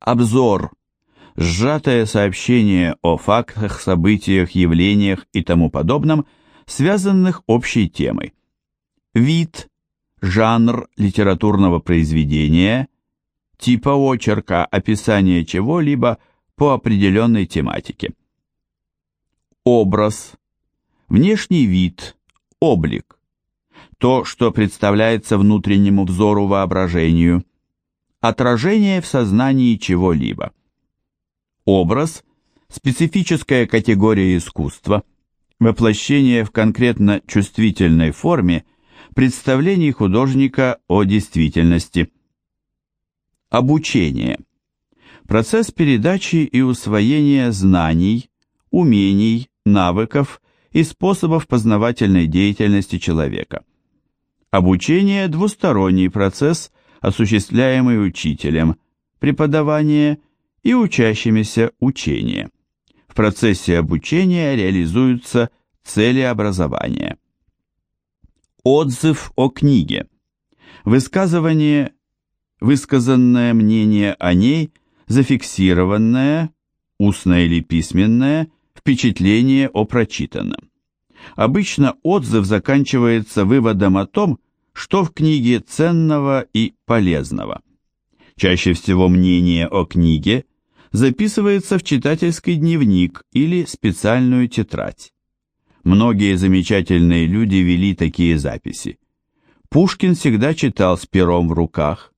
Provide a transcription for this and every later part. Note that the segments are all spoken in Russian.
Обзор. Сжатое сообщение о фактах, событиях, явлениях и тому подобном, связанных общей темой. Вид, жанр литературного произведения, типа очерка, описание чего-либо по определенной тематике. Образ, внешний вид, облик. То, что представляется внутреннему взору воображению. Отражение в сознании чего-либо. Образ – специфическая категория искусства, воплощение в конкретно чувствительной форме представлений художника о действительности. Обучение. Процесс передачи и усвоения знаний, умений, навыков и способов познавательной деятельности человека. Обучение – двусторонний процесс, осуществляемый учителем, преподавание и учащимися учение. В процессе обучения реализуются цели образования. Отзыв о книге. Высказывание, высказанное мнение о ней, зафиксированное, устное или письменное, впечатление о прочитанном. Обычно отзыв заканчивается выводом о том, что в книге ценного и полезного. Чаще всего мнение о книге записывается в читательский дневник или специальную тетрадь. Многие замечательные люди вели такие записи. Пушкин всегда читал с пером в руках.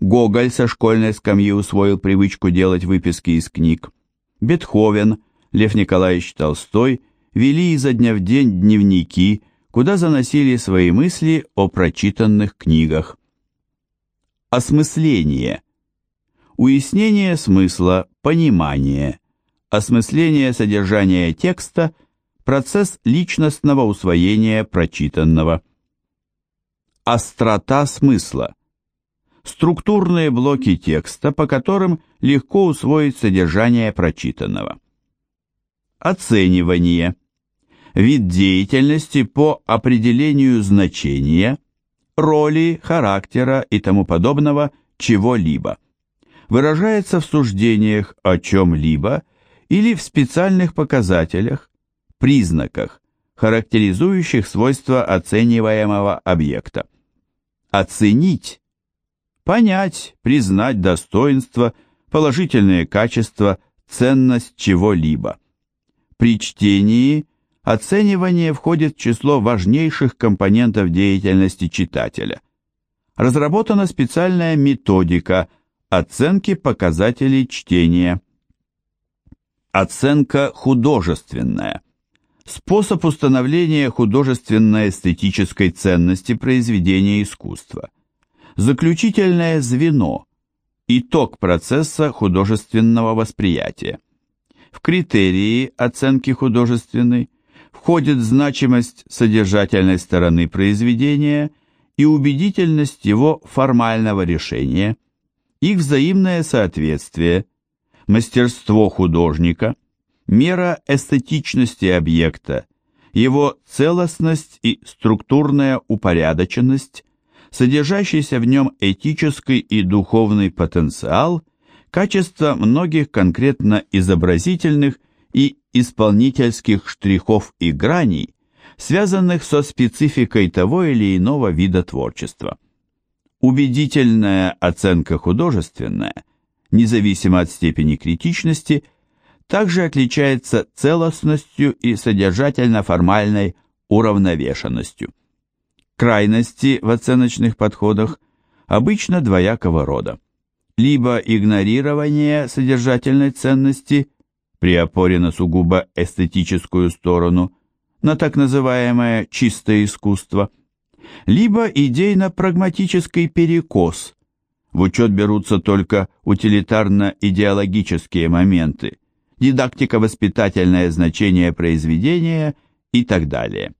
Гоголь со школьной скамьи усвоил привычку делать выписки из книг. Бетховен, Лев Николаевич Толстой вели изо дня в день дневники, куда заносили свои мысли о прочитанных книгах. Осмысление – уяснение смысла, понимание, осмысление содержания текста, процесс личностного усвоения прочитанного. Острота смысла. Структурные блоки текста, по которым легко усвоить содержание прочитанного. Оценивание. Вид деятельности по определению значения, роли, характера и тому подобного чего-либо выражается в суждениях о чем-либо или в специальных показателях, признаках, характеризующих свойства оцениваемого объекта. Оценить – понять, признать достоинство, положительные качества, ценность чего-либо. При чтении оценивание входит в число важнейших компонентов деятельности читателя. Разработана специальная методика – Оценки показателей чтения. Оценка художественная. Способ установления художественно-эстетической ценности произведения искусства. Заключительное звено. Итог процесса художественного восприятия. В критерии оценки художественной входит значимость содержательной стороны произведения и убедительность его формального решения – их взаимное соответствие, мастерство художника, мера эстетичности объекта, его целостность и структурная упорядоченность, содержащийся в нем этический и духовный потенциал, качество многих конкретно изобразительных и исполнительских штрихов и граней, связанных со спецификой того или иного вида творчества. Убедительная оценка художественная, независимо от степени критичности, также отличается целостностью и содержательно-формальной уравновешенностью. Крайности в оценочных подходах обычно двоякого рода. Либо игнорирование содержательной ценности при опоре на сугубо эстетическую сторону, на так называемое чистое искусство – либо идейно-прагматический перекос. В учет берутся только утилитарно-идеологические моменты, дидактико-воспитательное значение произведения и так далее.